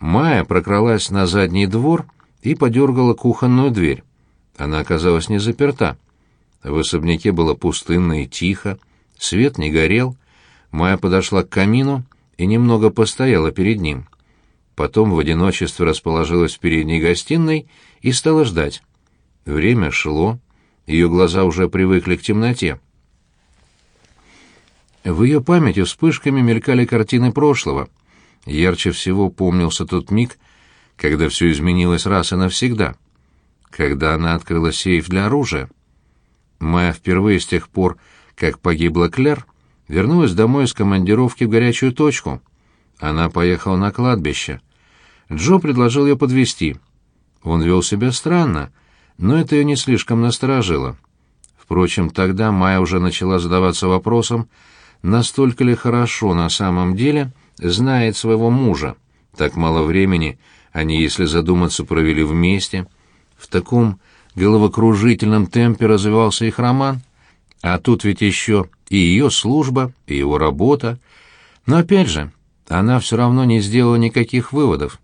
Майя прокралась на задний двор и подергала кухонную дверь. Она оказалась не заперта. В особняке было пустынно и тихо, свет не горел. Майя подошла к камину и немного постояла перед ним. Потом в одиночестве расположилась в передней гостиной и стала ждать. Время шло, ее глаза уже привыкли к темноте. В ее памяти вспышками мелькали картины прошлого. Ярче всего помнился тот миг, когда все изменилось раз и навсегда. Когда она открыла сейф для оружия. Майя впервые с тех пор, как погибла Клер, вернулась домой из командировки в горячую точку. Она поехала на кладбище. Джо предложил ее подвести. Он вел себя странно, но это ее не слишком насторожило. Впрочем, тогда Майя уже начала задаваться вопросом, настолько ли хорошо на самом деле знает своего мужа. Так мало времени они, если задуматься, провели вместе. В таком головокружительном темпе развивался их роман. А тут ведь еще и ее служба, и его работа. Но опять же, она все равно не сделала никаких выводов.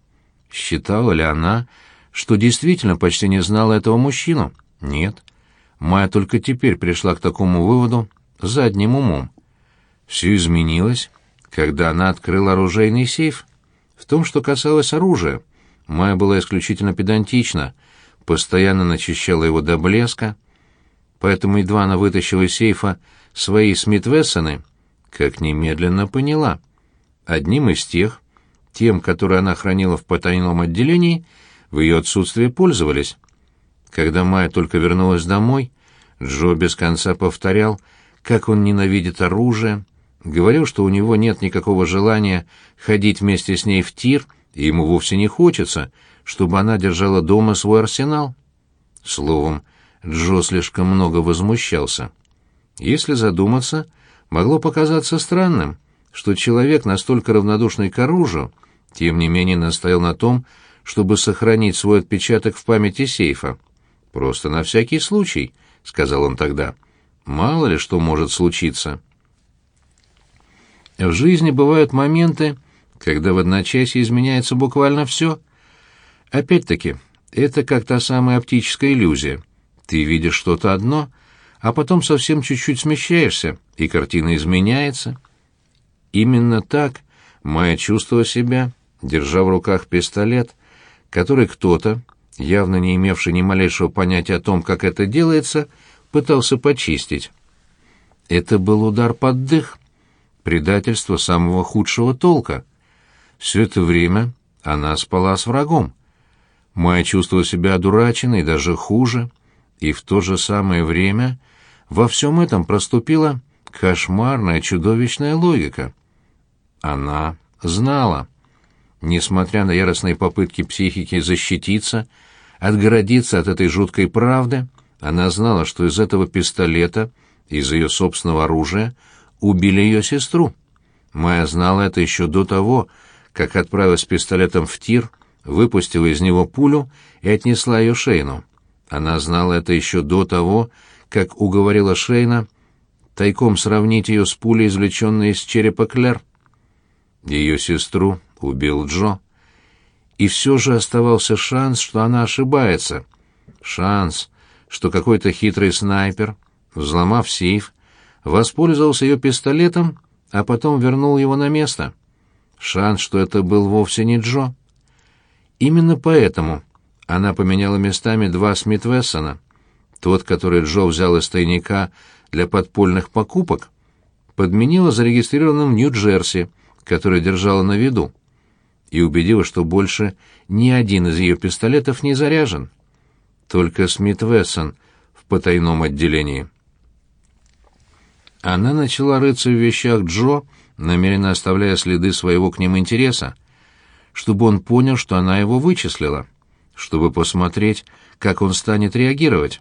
Считала ли она, что действительно почти не знала этого мужчину? Нет. Майя только теперь пришла к такому выводу задним умом. Все изменилось, когда она открыла оружейный сейф. В том, что касалось оружия, Майя была исключительно педантична, постоянно начищала его до блеска, поэтому едва она вытащила из сейфа свои Смит-Вессоны, как немедленно поняла. Одним из тех, тем, которые она хранила в потайном отделении, в ее отсутствие пользовались. Когда Майя только вернулась домой, Джо без конца повторял, как он ненавидит оружие, Говорил, что у него нет никакого желания ходить вместе с ней в тир, и ему вовсе не хочется, чтобы она держала дома свой арсенал. Словом, Джо слишком много возмущался. Если задуматься, могло показаться странным, что человек, настолько равнодушный к оружию, тем не менее настоял на том, чтобы сохранить свой отпечаток в памяти сейфа. «Просто на всякий случай», — сказал он тогда. «Мало ли что может случиться». В жизни бывают моменты, когда в одночасье изменяется буквально все. Опять-таки, это как та самая оптическая иллюзия. Ты видишь что-то одно, а потом совсем чуть-чуть смещаешься, и картина изменяется. Именно так Майя чувствовала себя, держа в руках пистолет, который кто-то, явно не имевший ни малейшего понятия о том, как это делается, пытался почистить. Это был удар под дых — предательство самого худшего толка. Все это время она спала с врагом. Майя чувствовала себя одураченной, даже хуже, и в то же самое время во всем этом проступила кошмарная чудовищная логика. Она знала. Несмотря на яростные попытки психики защититься, отгородиться от этой жуткой правды, она знала, что из этого пистолета, из ее собственного оружия, убили ее сестру. Майя знала это еще до того, как отправилась с пистолетом в тир, выпустила из него пулю и отнесла ее Шейну. Она знала это еще до того, как уговорила Шейна тайком сравнить ее с пулей, извлеченной из черепа Клер. Ее сестру убил Джо. И все же оставался шанс, что она ошибается. Шанс, что какой-то хитрый снайпер, взломав сейф, воспользовался ее пистолетом, а потом вернул его на место. Шанс, что это был вовсе не Джо. Именно поэтому она поменяла местами два Смит Вессона. Тот, который Джо взял из тайника для подпольных покупок, подменила зарегистрированным в Нью-Джерси, который держала на виду, и убедила, что больше ни один из ее пистолетов не заряжен. Только Смит Вессон в потайном отделении. Она начала рыться в вещах Джо, намеренно оставляя следы своего к ним интереса, чтобы он понял, что она его вычислила, чтобы посмотреть, как он станет реагировать,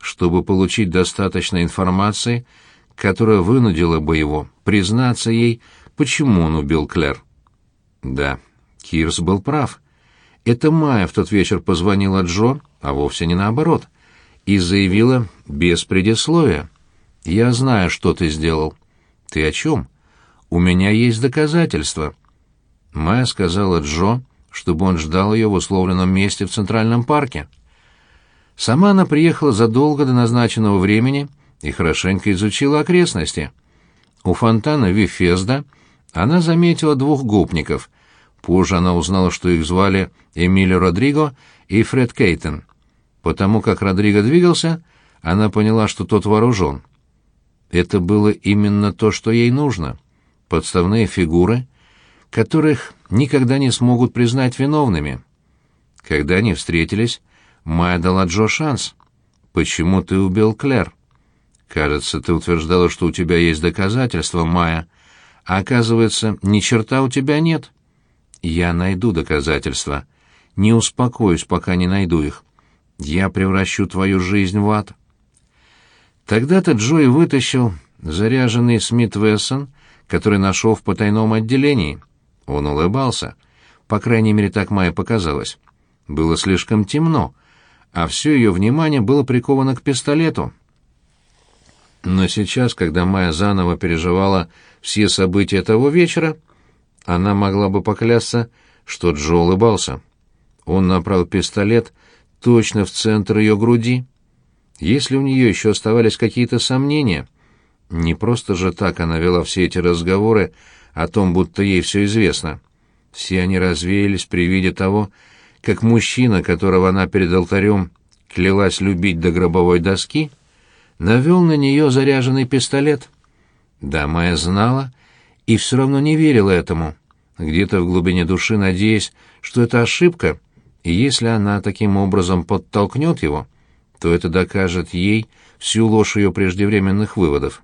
чтобы получить достаточно информации, которая вынудила бы его признаться ей, почему он убил Клэр. Да, Кирс был прав. Это Майя в тот вечер позвонила Джо, а вовсе не наоборот, и заявила без предисловия. «Я знаю, что ты сделал». «Ты о чем?» «У меня есть доказательства». Майя сказала Джо, чтобы он ждал ее в условленном месте в Центральном парке. Сама она приехала задолго до назначенного времени и хорошенько изучила окрестности. У фонтана Вифезда она заметила двух гопников. Позже она узнала, что их звали Эмилио Родриго и Фред Кейтон. Потому как Родриго двигался, она поняла, что тот вооружен. Это было именно то, что ей нужно. Подставные фигуры, которых никогда не смогут признать виновными. Когда они встретились, Майя дала Джо шанс. «Почему ты убил Клэр?» «Кажется, ты утверждала, что у тебя есть доказательства, Майя. А оказывается, ни черта у тебя нет». «Я найду доказательства. Не успокоюсь, пока не найду их. Я превращу твою жизнь в ад». Тогда-то Джои вытащил заряженный Смит Вессон, который нашел в потайном отделении. Он улыбался. По крайней мере, так Майя показалось. Было слишком темно, а все ее внимание было приковано к пистолету. Но сейчас, когда Майя заново переживала все события того вечера, она могла бы поклясться, что Джо улыбался. Он направил пистолет точно в центр ее груди. Если у нее еще оставались какие-то сомнения, не просто же так она вела все эти разговоры о том, будто ей все известно. Все они развеялись при виде того, как мужчина, которого она перед алтарем клялась любить до гробовой доски, навел на нее заряженный пистолет. Да, Майя знала и все равно не верила этому, где-то в глубине души надеясь, что это ошибка, и если она таким образом подтолкнет его, то это докажет ей всю ложь ее преждевременных выводов.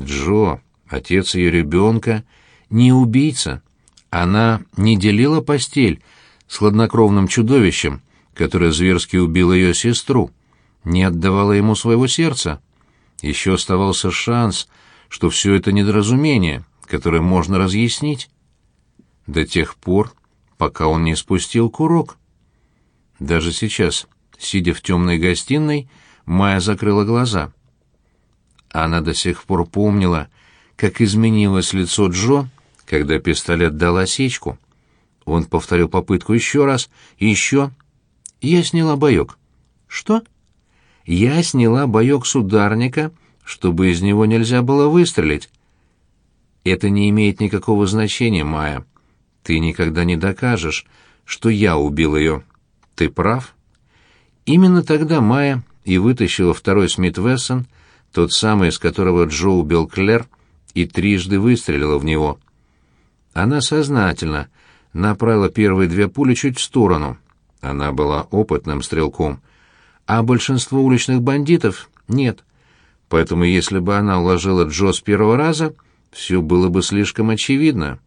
Джо, отец ее ребенка, не убийца. Она не делила постель с хладнокровным чудовищем, которое зверски убило ее сестру, не отдавала ему своего сердца. Еще оставался шанс, что все это недоразумение, которое можно разъяснить. До тех пор, пока он не спустил курок. Даже сейчас, сидя в темной гостиной, Майя закрыла глаза. Она до сих пор помнила, как изменилось лицо Джо, когда пистолет дал осечку. Он повторил попытку еще раз, еще. Я сняла боек. Что? Я сняла боек с ударника, чтобы из него нельзя было выстрелить. Это не имеет никакого значения, Майя. Ты никогда не докажешь, что я убил ее. Ты прав. Именно тогда Майя и вытащила второй Смит Вессон, тот самый, из которого Джо убил Клэр, и трижды выстрелила в него. Она сознательно направила первые две пули чуть в сторону. Она была опытным стрелком, а большинство уличных бандитов нет. Поэтому если бы она уложила Джо с первого раза, все было бы слишком очевидно.